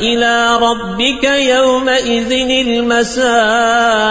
إلى ربك يومئذ المساق.